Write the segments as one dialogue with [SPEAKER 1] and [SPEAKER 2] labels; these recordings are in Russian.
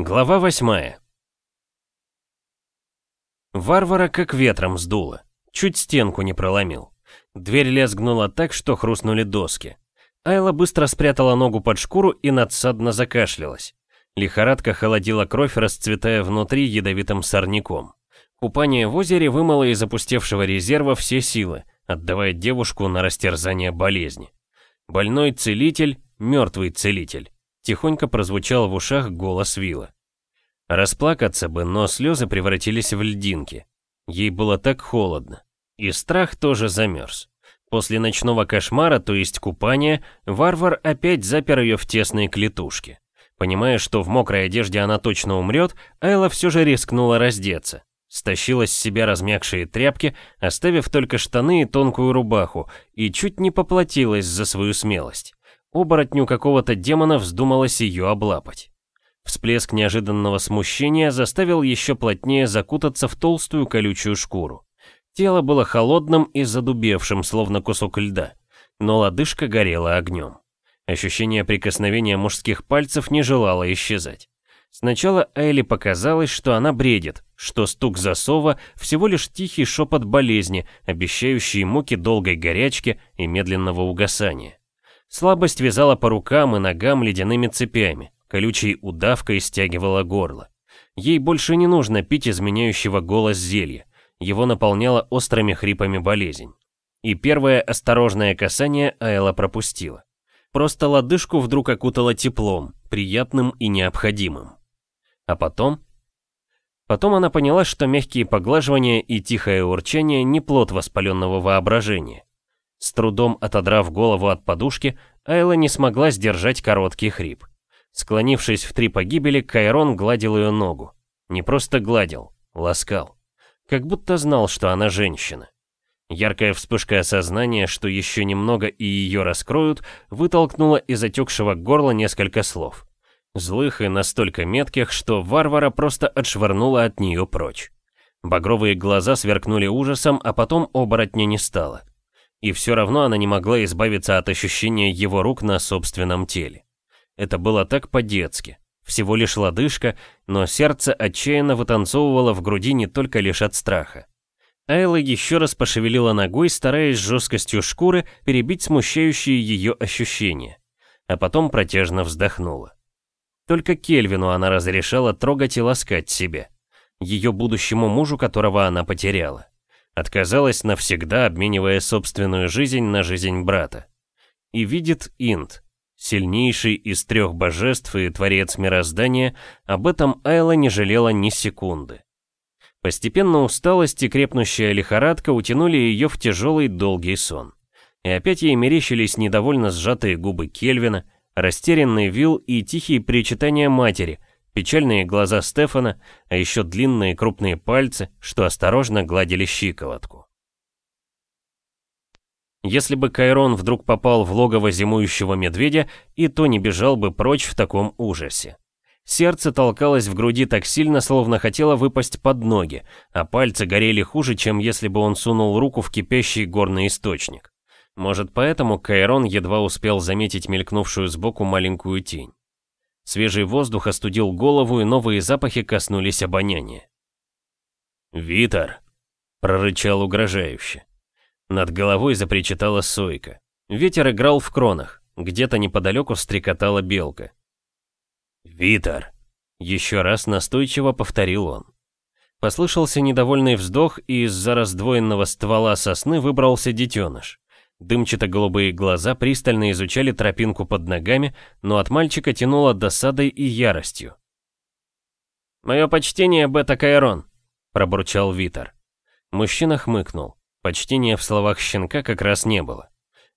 [SPEAKER 1] Глава восьмая. Варвара как ветром сдуло. Чуть стенку не проломил. Дверь лезгнула так, что хрустнули доски. Айла быстро спрятала ногу под шкуру и надсадно закашлялась. Лихорадка холодила кровь, расцветая внутри ядовитым сорняком. Купание в озере вымыло из опустевшего резерва все силы, отдавая девушку на растерзание болезни. Больной целитель, мертвый целитель. Тихонько прозвучал в ушах голос Вилла. Расплакаться бы, но слезы превратились в льдинки. Ей было так холодно. И страх тоже замерз. После ночного кошмара, то есть купания, варвар опять запер ее в тесные клетушки. Понимая, что в мокрой одежде она точно умрет, Айла все же рискнула раздеться. Стащила с себя размягшие тряпки, оставив только штаны и тонкую рубаху, и чуть не поплатилась за свою смелость. Оборотню какого-то демона вздумалось ее облапать. Всплеск неожиданного смущения заставил еще плотнее закутаться в толстую колючую шкуру. Тело было холодным и задубевшим, словно кусок льда, но лодыжка горела огнем. Ощущение прикосновения мужских пальцев не желало исчезать. Сначала Айли показалось, что она бредит, что стук засова всего лишь тихий шепот болезни, обещающий муки долгой горячки и медленного угасания. Слабость вязала по рукам и ногам ледяными цепями, колючей удавкой стягивала горло. Ей больше не нужно пить изменяющего голос зелья, его наполняла острыми хрипами болезнь. И первое осторожное касание Айла пропустила. Просто лодыжку вдруг окутало теплом, приятным и необходимым. А потом... Потом она поняла, что мягкие поглаживания и тихое урчание не плод воспаленного воображения. С трудом отодрав голову от подушки, Айла не смогла сдержать короткий хрип. Склонившись в три погибели, Кайрон гладил ее ногу. Не просто гладил, ласкал. Как будто знал, что она женщина. Яркая вспышка осознания, что еще немного и ее раскроют, вытолкнула из отекшего горла несколько слов. Злых и настолько метких, что варвара просто отшвырнула от нее прочь. Багровые глаза сверкнули ужасом, а потом оборотня не стало. И все равно она не могла избавиться от ощущения его рук на собственном теле. Это было так по-детски. Всего лишь лодыжка, но сердце отчаянно вытанцовывало в груди не только лишь от страха. Айла еще раз пошевелила ногой, стараясь жесткостью шкуры перебить смущающие ее ощущения. А потом протяжно вздохнула. Только Кельвину она разрешала трогать и ласкать себя. Ее будущему мужу, которого она потеряла. Отказалась навсегда, обменивая собственную жизнь на жизнь брата. И видит Инд, сильнейший из трех божеств и творец мироздания, об этом Айла не жалела ни секунды. Постепенно усталость и крепнущая лихорадка утянули ее в тяжелый долгий сон. И опять ей мерещились недовольно сжатые губы Кельвина, растерянный Вил и тихие причитания матери, печальные глаза Стефана, а еще длинные крупные пальцы, что осторожно гладили щиколотку. Если бы Кайрон вдруг попал в логово зимующего медведя, и то не бежал бы прочь в таком ужасе. Сердце толкалось в груди так сильно, словно хотело выпасть под ноги, а пальцы горели хуже, чем если бы он сунул руку в кипящий горный источник. Может, поэтому Кайрон едва успел заметить мелькнувшую сбоку маленькую тень. Свежий воздух остудил голову, и новые запахи коснулись обоняния. «Витар!» — прорычал угрожающе. Над головой запричитала сойка. Ветер играл в кронах, где-то неподалеку стрекотала белка. «Витар!» — еще раз настойчиво повторил он. Послышался недовольный вздох, и из-за раздвоенного ствола сосны выбрался детеныш. Дымчато-голубые глаза пристально изучали тропинку под ногами, но от мальчика тянуло досадой и яростью. «Мое почтение, Бета Кайрон», — пробурчал Витер. Мужчина хмыкнул. Почтения в словах щенка как раз не было.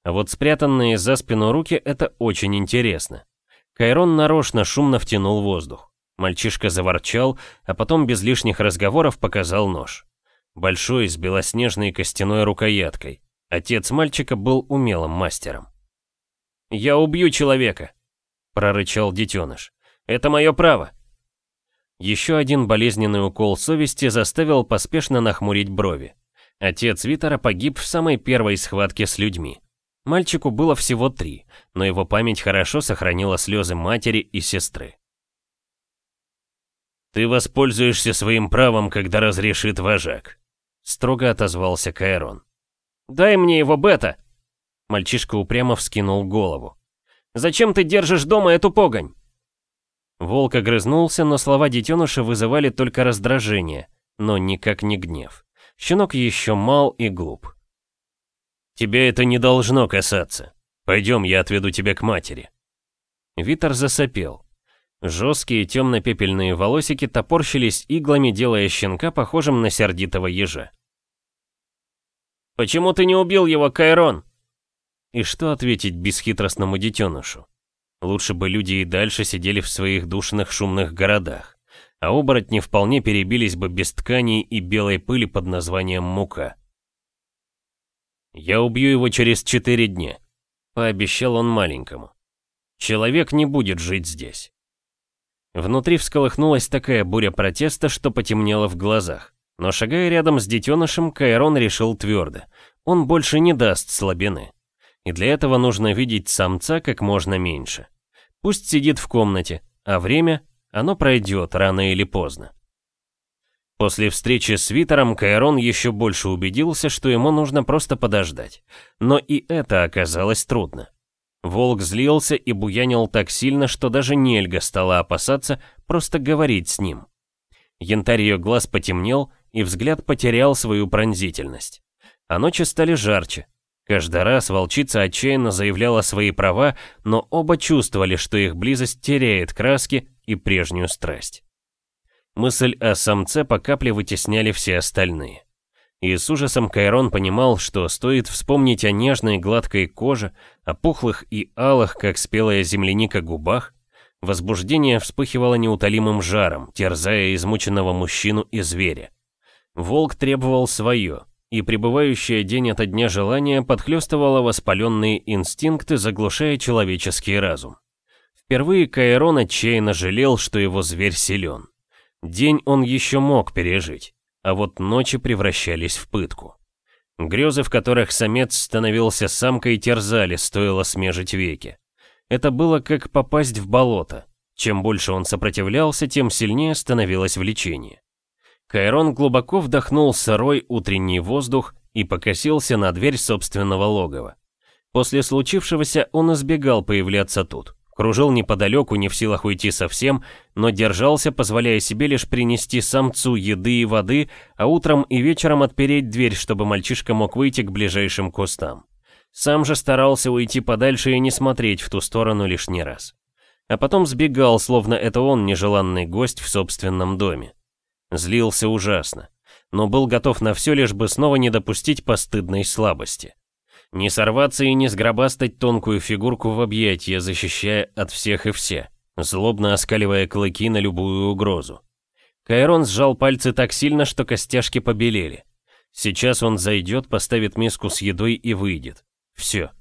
[SPEAKER 1] А вот спрятанные за спину руки — это очень интересно. Кайрон нарочно шумно втянул воздух. Мальчишка заворчал, а потом без лишних разговоров показал нож. Большой, с белоснежной костяной рукояткой. Отец мальчика был умелым мастером. «Я убью человека», — прорычал детеныш. «Это мое право». Еще один болезненный укол совести заставил поспешно нахмурить брови. Отец Витера погиб в самой первой схватке с людьми. Мальчику было всего три, но его память хорошо сохранила слезы матери и сестры. «Ты воспользуешься своим правом, когда разрешит вожак», — строго отозвался Кайрон.
[SPEAKER 2] «Дай мне его, Бета!» Мальчишка упрямо вскинул голову. «Зачем ты держишь дома эту погонь?»
[SPEAKER 1] Волк огрызнулся, но слова детеныша вызывали только раздражение, но никак не гнев. Щенок еще мал и глуп. «Тебя это не должно касаться. Пойдем, я отведу тебя к матери». Витер засопел. Жесткие темно-пепельные волосики топорщились иглами, делая щенка похожим на сердитого ежа.
[SPEAKER 2] «Почему ты не убил его, Кайрон?»
[SPEAKER 1] И что ответить бесхитростному детенышу? Лучше бы люди и дальше сидели в своих душных шумных городах, а оборотни вполне перебились бы без тканей и белой пыли под названием мука. «Я убью его через четыре дня», — пообещал он маленькому. «Человек не будет жить здесь». Внутри всколыхнулась такая буря протеста, что потемнело в глазах. Но шагая рядом с детенышем, Кайрон решил твердо. Он больше не даст слабины. И для этого нужно видеть самца как можно меньше. Пусть сидит в комнате, а время, оно пройдет рано или поздно. После встречи с Витером Кайрон еще больше убедился, что ему нужно просто подождать. Но и это оказалось трудно. Волк злился и буянил так сильно, что даже Нельга стала опасаться просто говорить с ним. Янтарь ее глаз потемнел, и взгляд потерял свою пронзительность. А ночи стали жарче. Каждый раз волчица отчаянно заявляла свои права, но оба чувствовали, что их близость теряет краски и прежнюю страсть. Мысль о самце по капле вытесняли все остальные. И с ужасом Кайрон понимал, что стоит вспомнить о нежной гладкой коже, о пухлых и алых, как спелая земляника, губах, возбуждение вспыхивало неутолимым жаром, терзая измученного мужчину и зверя. Волк требовал свое, и пребывающее день ото дня желание подхлестывало воспаленные инстинкты, заглушая человеческий разум. Впервые Кайрон отчаянно жалел, что его зверь силен. День он еще мог пережить а вот ночи превращались в пытку. Грезы, в которых самец становился самкой, терзали, стоило смежить веки. Это было как попасть в болото. Чем больше он сопротивлялся, тем сильнее становилось влечение. Кайрон глубоко вдохнул сырой утренний воздух и покосился на дверь собственного логова. После случившегося он избегал появляться тут. Кружил неподалеку, не в силах уйти совсем, но держался, позволяя себе лишь принести самцу еды и воды, а утром и вечером отпереть дверь, чтобы мальчишка мог выйти к ближайшим кустам. Сам же старался уйти подальше и не смотреть в ту сторону лишний раз. А потом сбегал, словно это он нежеланный гость в собственном доме. Злился ужасно, но был готов на все, лишь бы снова не допустить постыдной слабости. Не сорваться и не сгробастать тонкую фигурку в объятия, защищая от всех и все, злобно оскаливая клыки на любую угрозу. Кайрон сжал пальцы так сильно, что костяшки побелели. Сейчас он зайдет, поставит миску с едой и выйдет. Все.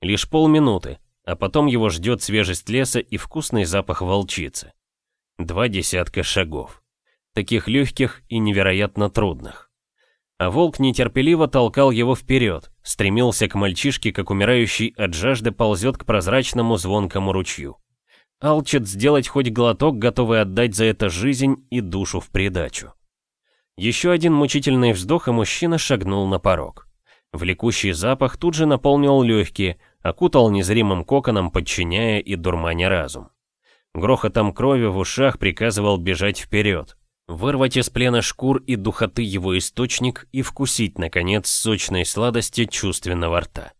[SPEAKER 1] Лишь полминуты, а потом его ждет свежесть леса и вкусный запах волчицы. Два десятка шагов. Таких легких и невероятно трудных. А волк нетерпеливо толкал его вперед, стремился к мальчишке, как умирающий от жажды ползет к прозрачному звонкому ручью. Алчит сделать хоть глоток, готовый отдать за это жизнь и душу в придачу. Еще один мучительный вздох, и мужчина шагнул на порог. Влекущий запах тут же наполнил легкие, окутал незримым коконом, подчиняя и дурманя разум. Грохотом крови в ушах приказывал бежать вперед, Вырвать из плена шкур и духоты его источник и вкусить, наконец, сочной сладости чувственного рта.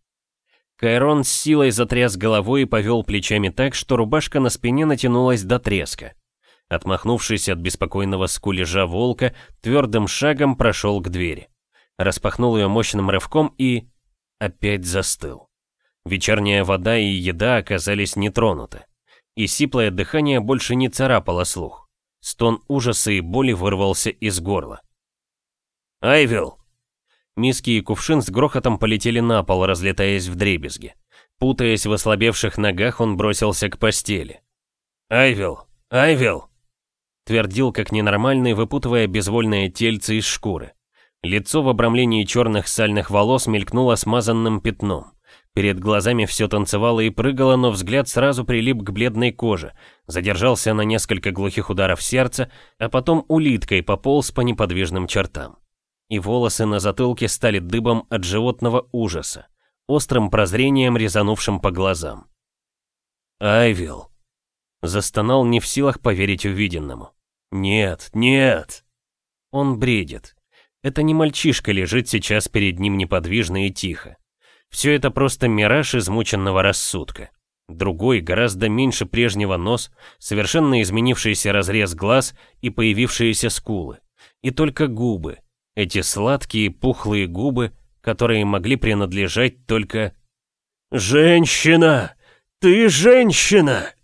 [SPEAKER 1] Кайрон с силой затряс головой и повел плечами так, что рубашка на спине натянулась до треска. Отмахнувшись от беспокойного скулежа волка, твердым шагом прошел к двери. Распахнул ее мощным рывком и... опять застыл. Вечерняя вода и еда оказались нетронуты. И сиплое дыхание больше не царапало слух. Стон ужаса и боли вырвался из горла. «Айвил!» Миски и кувшин с грохотом полетели на пол, разлетаясь в дребезги. Путаясь в ослабевших ногах, он бросился к постели. «Айвил! Айвил!» Твердил как ненормальный, выпутывая безвольное тельце из шкуры. Лицо в обрамлении черных сальных волос мелькнуло смазанным пятном. Перед глазами все танцевало и прыгало, но взгляд сразу прилип к бледной коже, задержался на несколько глухих ударов сердца, а потом улиткой пополз по неподвижным чертам. И волосы на затылке стали дыбом от животного ужаса, острым прозрением, резанувшим по глазам. «Айвил!» Застонал не в силах поверить увиденному. «Нет, нет!» Он бредит. Это не мальчишка лежит сейчас перед ним неподвижно и тихо. Все это просто мираж измученного рассудка. Другой, гораздо меньше прежнего нос, совершенно изменившийся разрез глаз и появившиеся скулы. И только губы. Эти сладкие пухлые губы, которые могли принадлежать только... «Женщина! Ты женщина!»